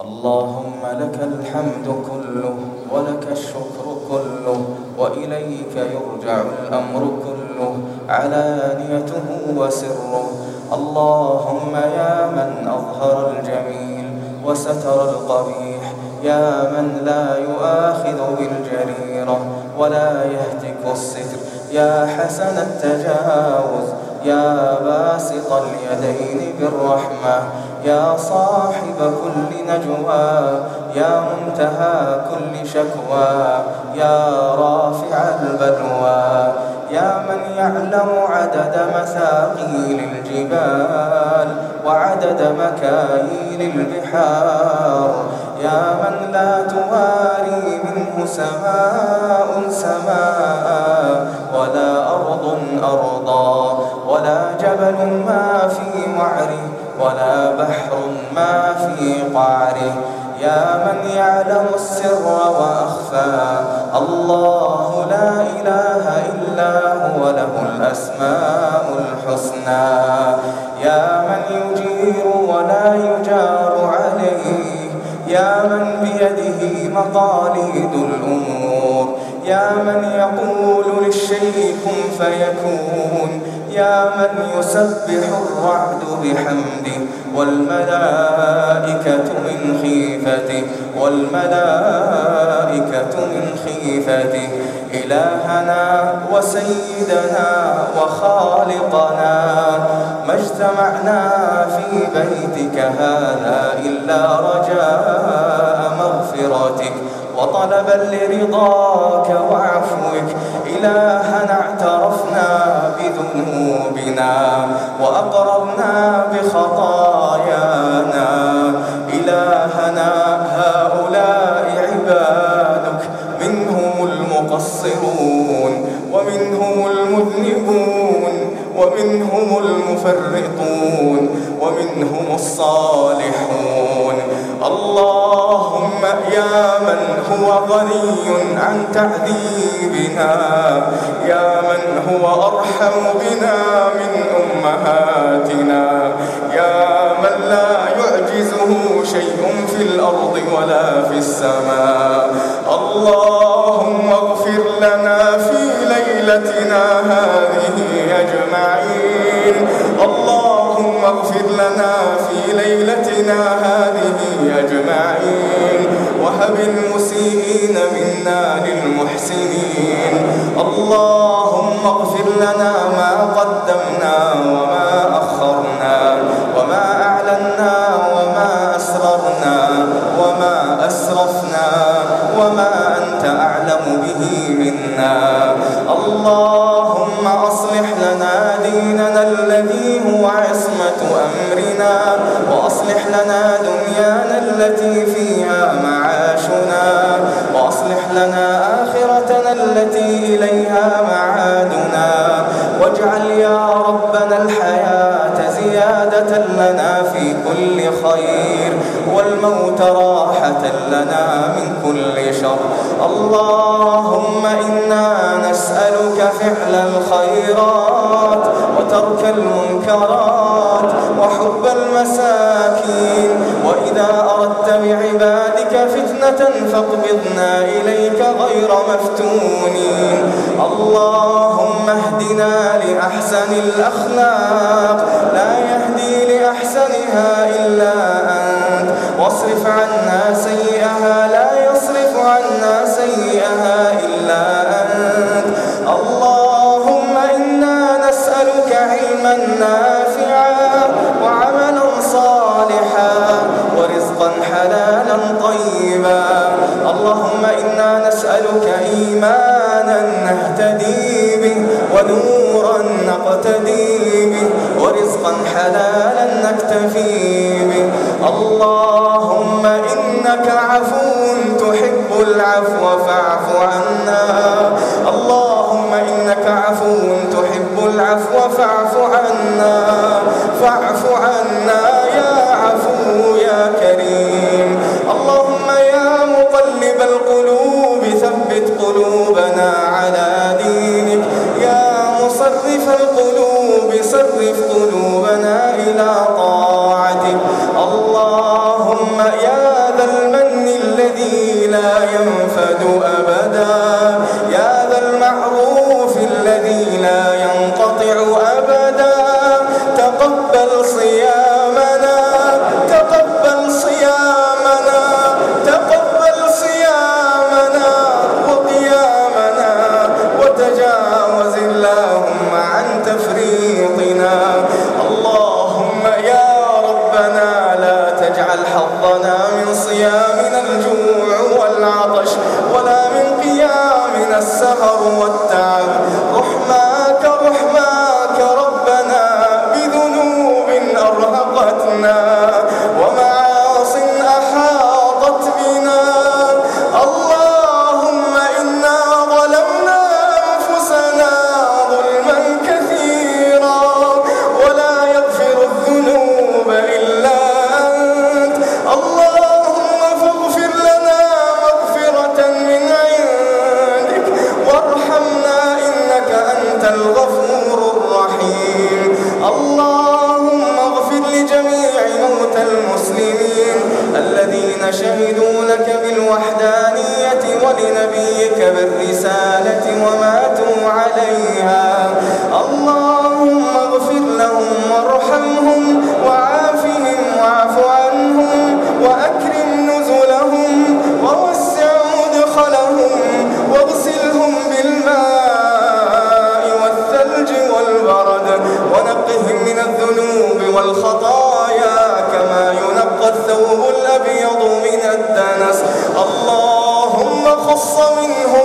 اللهم لك الحمد كله ولك الشكر كله وإليك يرجع الأمر كله علانيته وسره. اللهم يا من أظهر الجميل وستر القبيح يا من لا يؤاخذ بالجريرة ولا يهتك الستر يا حسن التجاوز يا باسط اليدين بالرحمة يا صاحب كل نجوى يا منتهى كل شكوى يا رافع البلوى يا من يعلم عدد مثاقيل الجبال وعدد مكاييل البحار يا من لا تواري منه سماء سماء ولا أرض أرضا ولا جبل ما في وعره ولا بحر ما في قعره. يا من يعلم السر وأخفى. الله لا إله إلا هو له الأسماء الحسنى. يا من يجير ولا يجار عليه. يا من بيده مقاليد الأمور. يا من يقول للشيء كن فيكون يا من يسبح الرعد بحمده والملائكة من خيفته والملائكة من خيفته إلهنا وسيدنا وخالقنا ما اجتمعنا في بيتك هذا إلا رجاء مغفرتك. وطلبا لرضاك وعفوك. إلهنا اعترفنا بذنوبنا وأقررنا بخطايانا. إلهنا هؤلاء عبادك منهم المقصرون ومنهم المذنبون ومنهم المفرطون ومنهم الصالحون. اللهم يا من هو غني عن تعذيبنا يا من هو أرحم بنا من أمهاتنا. يا من لا يعجزه شيء في الأرض ولا في السماء. اللهم اغفر لنا في ليلتنا هذه أجمعين. اللهم لنا في ليلتنا هذه أجمعين. وهب المسيئين منا للمحسنين. اللهم اغفر لنا ما قدمنا والموت راحة لنا من كل شر. اللهم إنا نسألك فعل الخيرات وترك المنكرات وحب المساكين. وإذا أردت بعبادك فتنة فاقبضنا إليك غير مفتونين. اللهم اهدنا لأحسن الأخلاق. لا يهدي لأحسنها إلا أنت. واصرف عنا سيئها لا يصرف عنا سيئها إلا أنت. اللهم إنا نسألك علما نافعا وعملا صالحا ورزقا حلالا طيبا. اللهم إنا نسألك إيمانا نهتدي به ونورا نقتدي به ورزقا حلالا نكتفي به. اللهم إنك عفو تحب العفو فاعف عنا. اللهم إنك عفو تحب العفو فاعف عنا. أجورهم وعافهم واعف عنهم وأكرم نزلهم ووسع مدخلهم واغسلهم بالماء والثلج والبرد ونقهم من الذنوب والخطايا كما ينقى الثوب الأبيض من الدنس. اللهم خص منهم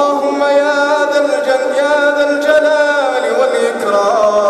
اللهم يا ذا الجلال والإكرام.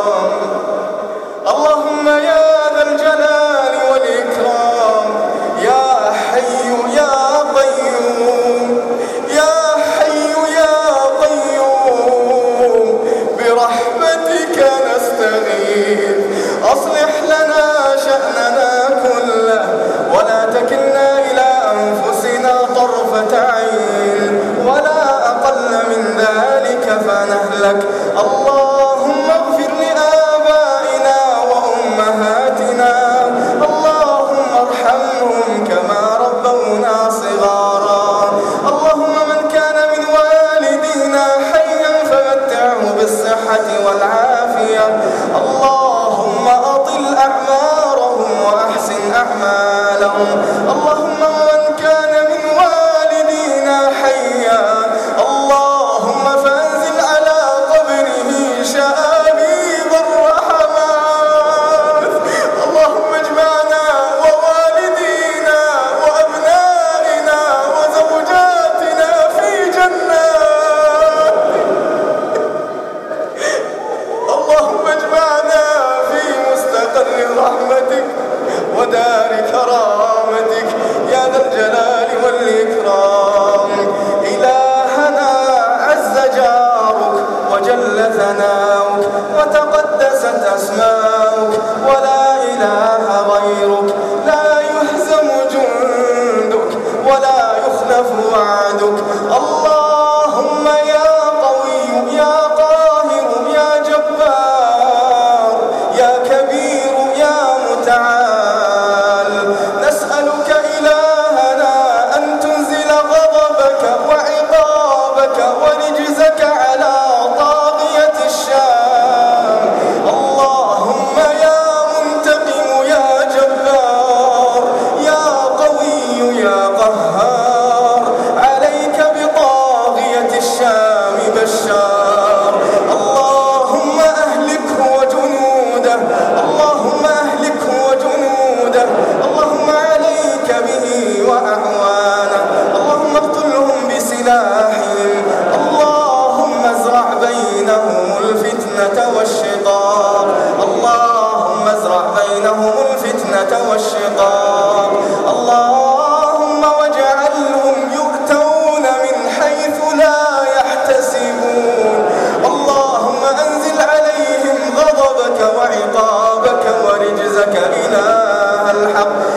الحق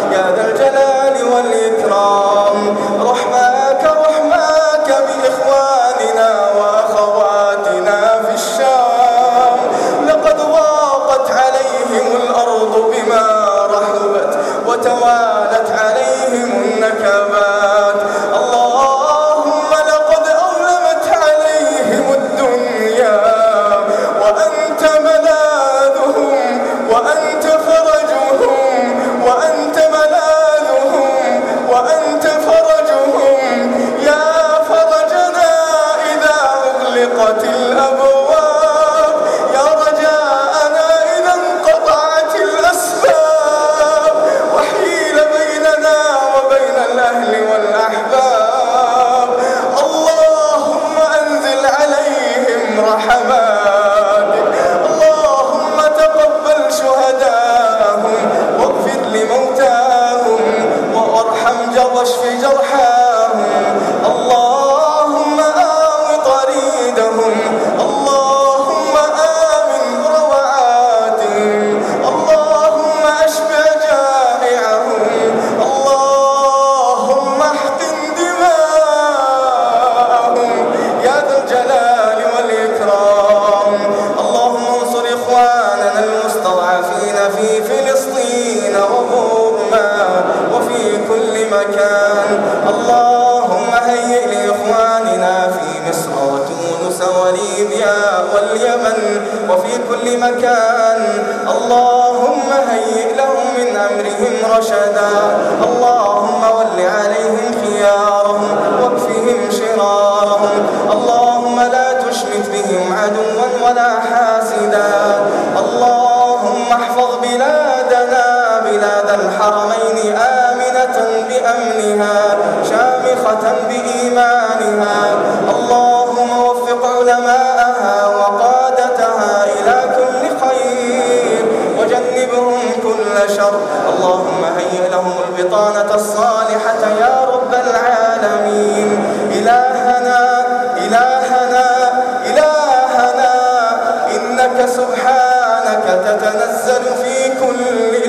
رشدا اللهم ول عليهم خيارهم واكفهم شرارهم. اللهم لا تشمت بهم عدوا ولا حاسدا. اللهم احفظ بلادنا بلاد الحرمين آمنة بأمنها شامخة بإيمانها. اللهم وفق علماءها وقادتها إلى كل خير. وجنبهم كل شر. اللهم هيئ لهم البطانة الصالحة يا رب العالمين. إلهنا إلهنا إلهنا إنك سبحانك تتنزل في كل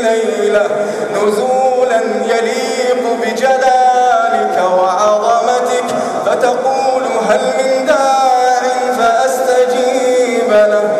ليلة. نزولا يليق بجلالك وعظمتك فتقول هل من داع فأستجيب له.